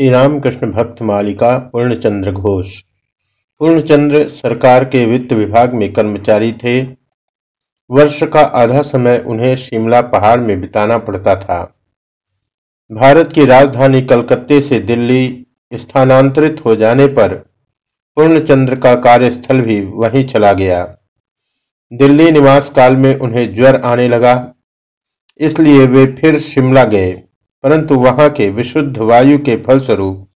श्री रामकृष्ण भक्त मालिका पूर्णचंद्र घोष। पूर्णचंद्र सरकार के वित्त विभाग में कर्मचारी थे। वर्ष का आधा समय उन्हें शिमला पहाड़ में बिताना पड़ता था। भारत की राजधानी कलकत्ते से दिल्ली स्थानांतरित हो जाने पर पूर्णचंद्र का कार्यस्थल भी वहीं चला गया। दिल्ली निवास काल में उन्हें ज्वर आने लगा, इसलिए वे फिर शिमला गए। परंतु वहाँ के विशुद्ध वायु के फलस्वरूप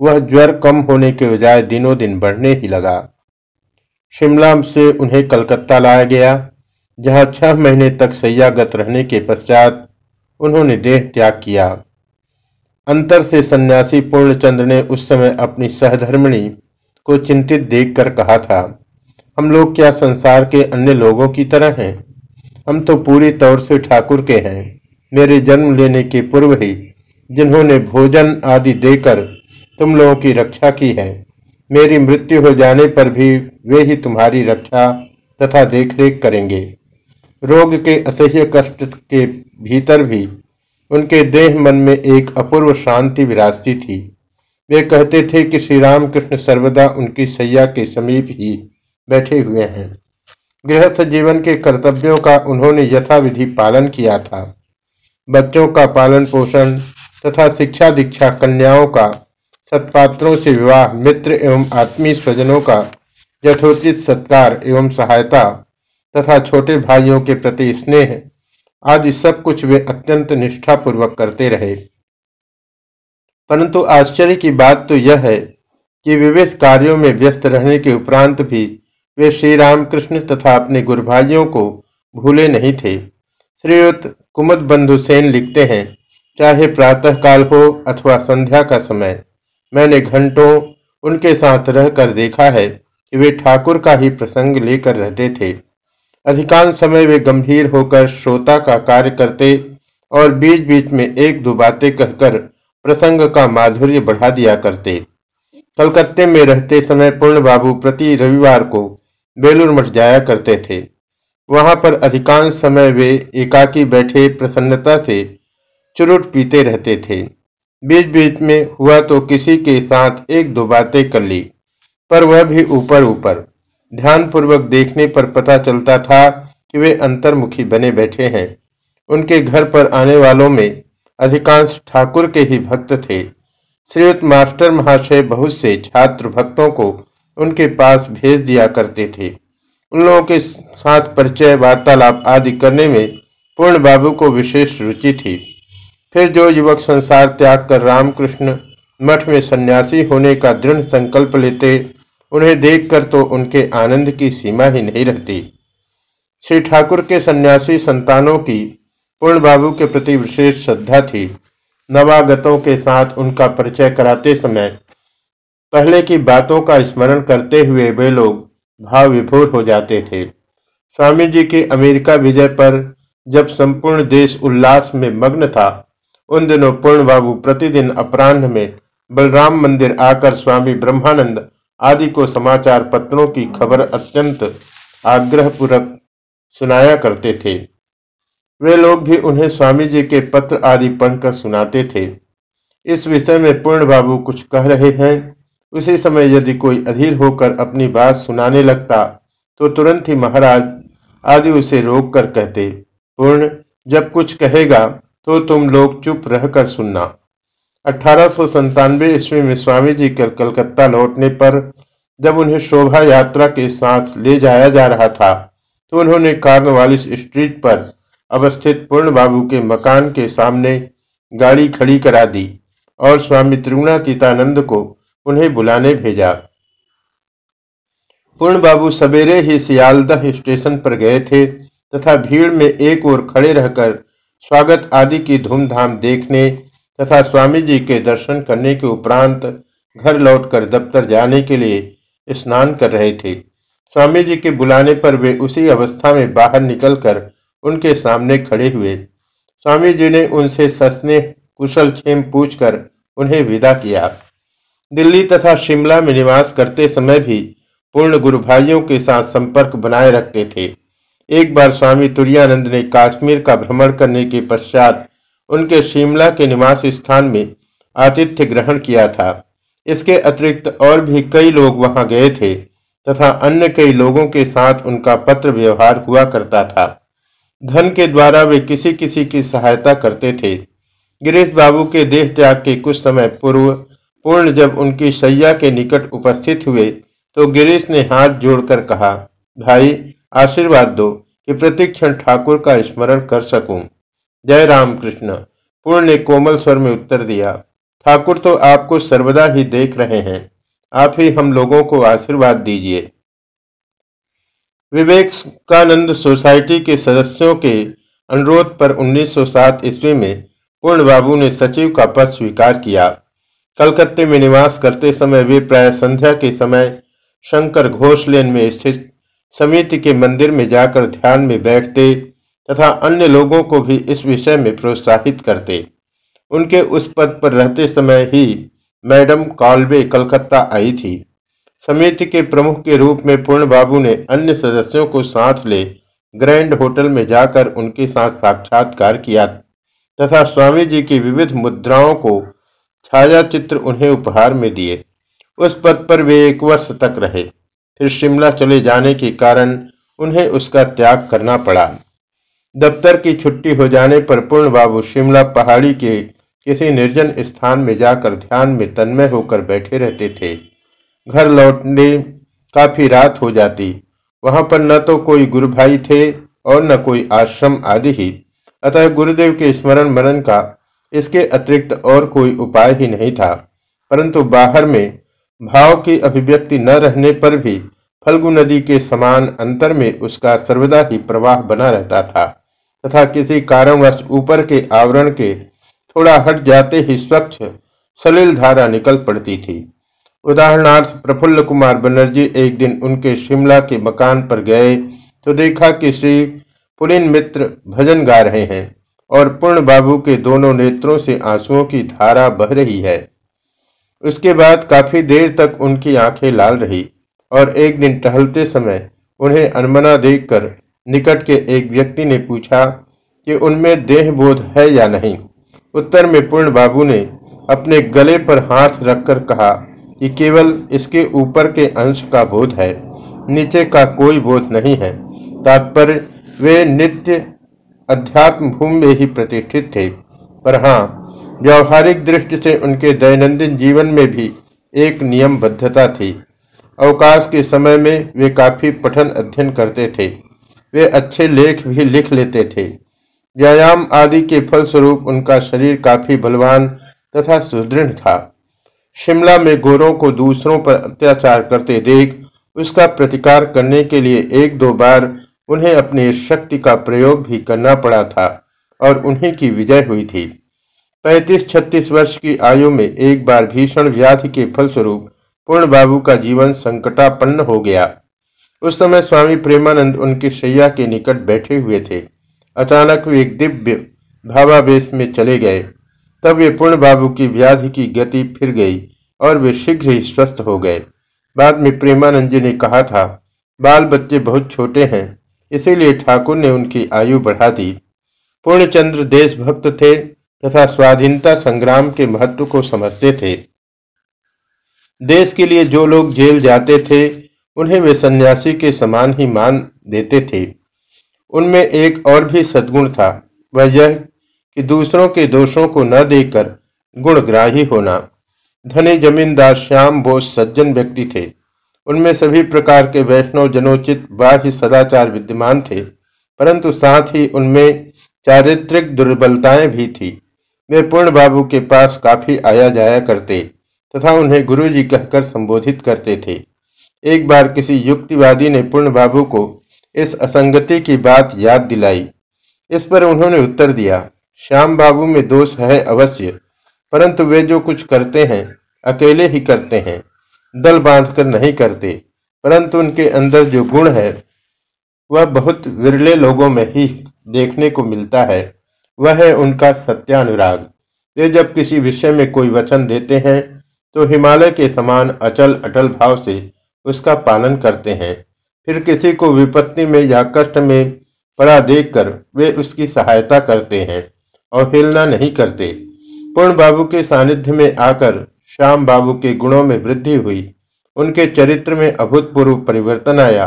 वह ज्वर कम होने के बजाय दिनों दिन बढ़ने ही लगा। शिमला से उन्हें कलकत्ता लाया गया, जहाँ छह महीने तक सैयागत रहने के पश्चात उन्होंने देह त्याग किया। अंतर से सन्यासी पूर्णचंद्र ने उस समय अपनी सहधर्मिणी को चिंतित देखकर कहा था, हम लोग क्या संसार के अन्य लोगों की तरह हैं? हम तो पूरी तौर से ठाकुर के हैं। मेरे जन्म लेने के पूर्व ही जिन्होंने भोजन आदि देकर तुम लोगों की रक्षा की है। मेरी मृत्यु हो जाने पर भी वे ही तुम्हारी रक्षा तथा देखरेख करेंगे। रोग के असह्य कष्ट के भीतर भी उनके देह मन में एक अपूर्व शांति विराजती थी। वे कहते थे कि श्री राम कृष्ण सर्वदा उनकी सैया के समीप ही बैठे हुए हैं। गृहस्थ जीवन के कर्तव्यों का उन्होंने यथाविधि पालन किया था। बच्चों का पालन पोषण तथा शिक्षा दीक्षा कन्याओं का, सत्पात्रों से विवाह, मित्र एवं आत्मीय स्वजनों का यथोचित सत्कार एवं सहायता तथा छोटे भाइयों के प्रति स्नेह आदि सब कुछ वे अत्यंत निष्ठापूर्वक करते रहे। परंतु आश्चर्य की बात तो यह है कि विविध कार्यों में व्यस्त रहने के उपरांत भी वे श्री रामकृष्ण तथा अपने गुरु भाइयों को भूले नहीं थे। श्रीयुक्त कुमुद बंधु सेन लिखते हैं, चाहे प्रातः काल हो अथवा संध्या का समय, मैंने घंटों उनके साथ रहकर देखा है कि वे ठाकुर का ही प्रसंग लेकर रहते थे। अधिकांश समय वे गंभीर होकर श्रोता का कार्य करते और बीच बीच में एक दो बातें कहकर प्रसंग का माधुर्य बढ़ा दिया करते। कलकत्ते में रहते समय पूर्ण बाबू प्रति रविवार को बेलूर मठ जाया करते थे। वहाँ पर अधिकांश समय वे एकाकी बैठे प्रसन्नता से चुरुट पीते रहते थे। बीच बीच में हुआ तो किसी के साथ एक दो बातें कर ली, पर वह भी ऊपर ऊपर ध्यानपूर्वक देखने पर पता चलता था कि वे अंतर्मुखी बने बैठे हैं। उनके घर पर आने वालों में अधिकांश ठाकुर के ही भक्त थे। श्रीयुक्त मास्टर महाशय बहुत से छात्र भक्तों को उनके पास भेज दिया करते थे। उन लोगों के साथ परिचय, वार्तालाप आदि करने में पूर्ण बाबू को विशेष रुचि थी। फिर जो युवक संसार त्याग कर रामकृष्ण मठ में सन्यासी होने का दृढ़ संकल्प लेते, उन्हें देखकर तो उनके आनंद की सीमा ही नहीं रहती। श्री ठाकुर के सन्यासी संतानों की पूर्ण बाबू के प्रति विशेष श्रद्धा थी। नवागतों के साथ उनका परिचय कराते समय, पहले की बातों का स्मरण करते हुए वे लोग भाव विभोर हो जाते थे। स्वामी जी के अमेरिका विजय पर जब संपूर्ण देश उल्लास में मग्न था, उन दिनों पूर्ण बाबू प्रतिदिन अपराह्न में बलराम मंदिर आकर स्वामी ब्रह्मानंद आदि को समाचार पत्रों की खबर अत्यंत आग्रहपूर्वक सुनाया करते थे। वे लोग भी उन्हें स्वामी जी के पत्र आदि पढ़कर सुनाते थे। इस विषय में पूर्ण बाबू कुछ कह रहे हैं। उसी समय यदि कोई अधीर होकर अपनी बात सुनाने लगता तो तुरंत ही महाराज आदि उसे रोक कर कहते, पूर्ण, जब कुछ कहेगा तो तुम लोग चुप रहकर सुनना। अठारह ईस्वी में स्वामी जी कल कलकत्ता लौटने पर, जब उन्हें शोभा यात्रा के साथ ले जाया जा रहा था तो उन्होंने कार्नवालिस स्ट्रीट पर अवस्थित पूर्ण बाबू के मकान के सामने गाड़ी खड़ी करा दी, और स्वामी त्रिगुणातीतानंद को उन्हें बुलाने भेजा। पूर्ण बाबू सवेरे ही सियालदह स्टेशन पर गए थे तथा भीड़ में एक ओर खड़े रहकर स्वागत आदि की धूमधाम देखने तथा स्वामी जी के दर्शन करने के उपरांत घर लौटकर दफ्तर जाने के लिए स्नान कर रहे थे। स्वामी जी के बुलाने पर वे उसी अवस्था में बाहर निकलकर उनके सामने खड़े हुए। स्वामी जी ने उनसे ससने कुशल छेम पूछकर उन्हें विदा किया। दिल्ली तथा शिमला में निवास करते समय भी पूर्ण गुरु भाइयों के साथ संपर्क बनाए रखते थे। एक बार स्वामी तुरानंद ने कश्मीर का भ्रमण करने के पश्चात उनके शिमला के निवास स्थान में आतिथ्य ग्रहण किया था। इसके अतिरिक्त और भी कई लोग वहाँ गए थे तथा अन्य कई लोगों के साथ उनका पत्र व्यवहार हुआ करता था। धन के द्वारा वे किसी किसी की सहायता करते थे। गिरीश बाबू के देह त्याग के कुछ समय पूर्व पूर्ण जब उनकी सैया के निकट उपस्थित हुए तो गिरीश ने हाथ जोड़कर कहा, भाई, आशीर्वाद दो कि प्रतिक्षण ठाकुर का स्मरण कर सकूँ। जय राम कृष्ण पूर्ण ने कोमल स्वर में उत्तर दिया, ठाकुर तो आपको सर्वदा ही देख रहे हैं। आप ही हम लोगों को आशीर्वाद दीजिए। विवेकानंद सोसाइटी के सदस्यों के अनुरोध पर 1907 ईस्वी में पूर्ण बाबू ने सचिव का पद स्वीकार किया। कलकत्ते में निवास करते समय वे प्राय संध्या के समय शंकर घोष लेन में स्थित समिति के मंदिर में जाकर ध्यान में बैठते तथा अन्य लोगों को भी इस विषय में प्रोत्साहित करते। उनके उस पद पर रहते समय ही मैडम कॉलवे कलकत्ता आई थी। समिति के प्रमुख के रूप में पूर्ण बाबू ने अन्य सदस्यों को साथ ले ग्रैंड होटल में जाकर उनके साथ साक्षात्कार किया तथा स्वामी जी की विविध मुद्राओं को छाया चित्र उन्हें उपहार में दिए। उस पद पर वे एक वर्ष तक रहे। फिर शिमला चले जाने के कारण उन्हें उसका त्याग करना पड़ा। दफ्तर की छुट्टी हो जाने पर पूर्ण बाबू शिमला पहाड़ी के किसी निर्जन स्थान में जाकर ध्यान में तन्मय होकर बैठे रहते थे। घर लौटने काफ़ी रात हो जाती। वहाँ पर न तो कोई गुरु भाई थे और न कोई आश्रम आदि ही। अतः गुरुदेव के स्मरण मरण का इसके अतिरिक्त और कोई उपाय ही नहीं था। परंतु बाहर में भाव की अभिव्यक्ति न रहने पर भी फल्गु नदी के समान अंतर में उसका सर्वदा ही प्रवाह बना रहता था, तथा किसी कारणवश ऊपर के आवरण के थोड़ा हट जाते ही स्वच्छ सलिल धारा निकल पड़ती थी। उदाहरणार्थ, प्रफुल्ल कुमार बनर्जी एक दिन उनके शिमला के मकान पर गए तो देखा कि श्री पुलिन मित्र भजन गा रहे हैं। और पूर्ण बाबू के दोनों नेत्रों से आंसुओं की धारा बह रही है। उसके बाद काफ़ी देर तक उनकी आँखें लाल रही और एक दिन टहलते समय उन्हें अनमना देखकर निकट के एक व्यक्ति ने पूछा कि उनमें देह बोध है या नहीं। उत्तर में पूर्ण बाबू ने अपने गले पर हाथ रखकर कहा कि केवल इसके ऊपर के अंश का बोध है, नीचे का कोई बोध नहीं है। तात्पर्य, वे नित्य अध्यात्म भूमि में ही प्रतिष्ठित थे। पर हाँ व्यवहारिक दृष्टि से उनके दैनंदिन जीवन में भी एक नियमबद्धता थी। अवकाश के समय में वे काफ़ी पठन अध्ययन करते थे। वे अच्छे लेख भी लिख लेते थे। व्यायाम आदि के फलस्वरूप उनका शरीर काफ़ी बलवान तथा सुदृढ़ था। शिमला में गोरों को दूसरों पर अत्याचार करते देख उसका प्रतिकार करने के लिए एक दो बार उन्हें अपनी शक्ति का प्रयोग भी करना पड़ा था और उन्हीं की विजय हुई थी। पैतीस छत्तीस वर्ष की आयु में एक बार भीषण व्याधि के फलस्वरूप पूर्ण बाबू का जीवन संकटापन्न हो गया। उस समय स्वामी प्रेमानंद उनकी शैया के निकट बैठे हुए थे। अचानक वे एक दिव्य भावावेश में चले गए। तब वे पूर्ण बाबू की व्याधि की गति फिर गई और वे शीघ्र ही स्वस्थ हो गए। बाद में प्रेमानंद जी ने कहा था, बाल बच्चे बहुत छोटे हैं। इसीलिए ठाकुर ने उनकी आयु बढ़ा दी। पूर्णचंद्र देशभक्त थे तथा स्वाधीनता संग्राम के महत्व को समझते थे। देश के लिए जो लोग जेल जाते थे, उन्हें वे सन्यासी के समान ही मान देते थे। उनमें एक और भी सद्गुण था, वह यह कि दूसरों के दोषों को न देकर गुणग्राही होना। धनी जमींदार श्याम बोस सज्जन व्यक्ति थे। उनमें सभी प्रकार के वैष्णव जनोचित बाह्य सदाचार विद्यमान थे, परंतु साथ ही उनमें चारित्रिक दुर्बलताएँ भी थी। वे पूर्ण बाबू के पास काफ़ी आया जाया करते तथा उन्हें गुरुजी कहकर संबोधित करते थे। एक बार किसी युक्तिवादी ने पूर्ण बाबू को इस असंगति की बात याद दिलाई। इस पर उन्होंने उत्तर दिया श्याम बाबू में दोष है अवश्य, परंतु वे जो कुछ करते हैं, अकेले ही करते हैं। दल बांधकर नहीं करते, परंतु उनके अंदर जो गुण है, वह बहुत विरले लोगों में ही देखने को मिलता है। वह है उनका सत्यानुराग। वे जब किसी विषय में कोई वचन देते हैं तो हिमालय के समान अचल, अटल भाव से उसका पालन करते हैं। फिर किसी को विपत्ति में या कष्ट में पड़ा देखकर वे उसकी सहायता करते हैं और हिलना नहीं करते। पूर्ण बाबू के सानिध्य में आकर श्याम बाबू के गुणों में वृद्धि हुई। उनके चरित्र में अभूतपूर्व परिवर्तन आया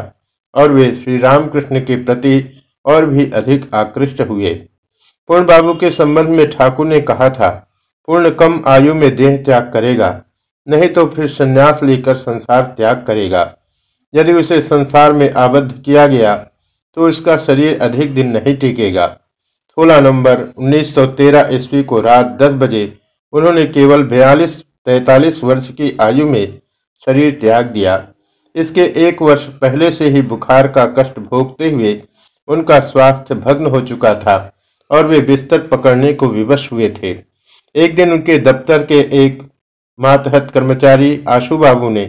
और वे श्री रामकृष्ण के प्रति और भी अधिक आकृष्ट हुए। पूर्ण बाबू के संबंध में ठाकुर ने कहा था, पूर्ण कम आयु में देह त्याग करेगा, नहीं तो फिर संन्यास लेकर संसार त्याग करेगा। यदि उसे संसार में आबद्ध किया गया तो उसका शरीर अधिक दिन नहीं टिकेगा। सोलह नवंबर 1913 ईस्वी को रात 10 बजे उन्होंने केवल बयालीस तैतालीस वर्ष की आयु में शरीर त्याग दिया। इसके एक वर्ष पहले से ही बुखार का कष्ट भोगते हुए उनका स्वास्थ्य भग्न हो चुका था और वे बिस्तर पकड़ने को विवश हुए थे। एक दिन उनके दफ्तर के एक मातहत कर्मचारी आशु बाबू ने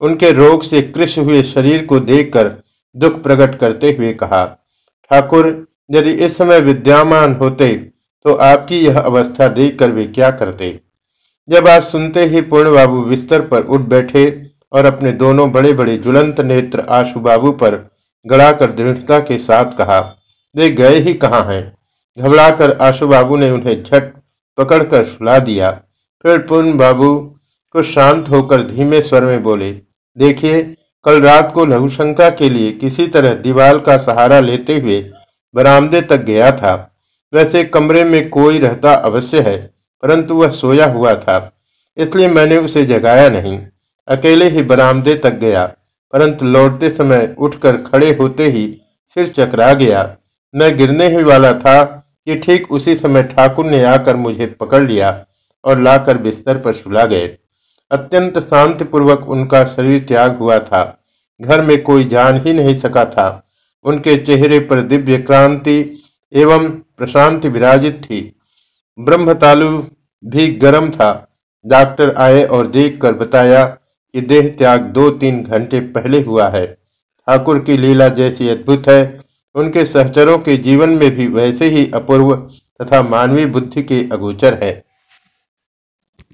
उनके रोग से कृष हुए शरीर को देखकर दुख प्रकट करते हुए कहा, ठाकुर, यदि इस समय विद्यामान होते तो आपकी यह अवस्था देखकर वे क्या करते? जब आज सुनते ही पूर्ण बाबू बिस्तर पर उठ बैठे और अपने दोनों बड़े बड़े जुलंत नेत्र आशु बाबू पर गड़ाकर दृढ़ता के साथ कहा, वे गए ही कहाँ हैं? घबराकर आशु बाबू ने उन्हें झट पकड़कर सुला दिया। फिर पूर्ण बाबू कुछ शांत होकर धीमे स्वर में बोले, देखिए, कल रात को लघुशंका के लिए किसी तरह दीवार का सहारा लेते हुए बरामदे तक गया था। वैसे कमरे में कोई रहता अवश्य है। परंतु वह सोया हुआ था, इसलिए मैंने उसे जगाया नहीं। अकेले ही बरामदे तक गया, परंतु लौटते समय उठकर खड़े होते ही सिर चकरा गया। मैं गिरने ही वाला था कि ठीक उसी समय ठाकुर ने आकर मुझे पकड़ लिया और लाकर बिस्तर पर सुला गए। अत्यंत शांतिपूर्वक उनका शरीर त्याग हुआ था। घर में कोई जान ही नहीं सका था। उनके चेहरे पर दिव्य क्रांति एवं प्रशांति विराजित थी। ब्रह्मतालु भी गर्म था। डॉक्टर आए और देखकर बताया कि देह त्याग दो तीन घंटे पहले हुआ है। ठाकुर की लीला जैसी अद्भुत है। उनके सहचरों के जीवन में भी वैसे ही अपूर्व तथा मानवीय बुद्धि के अगोचर है।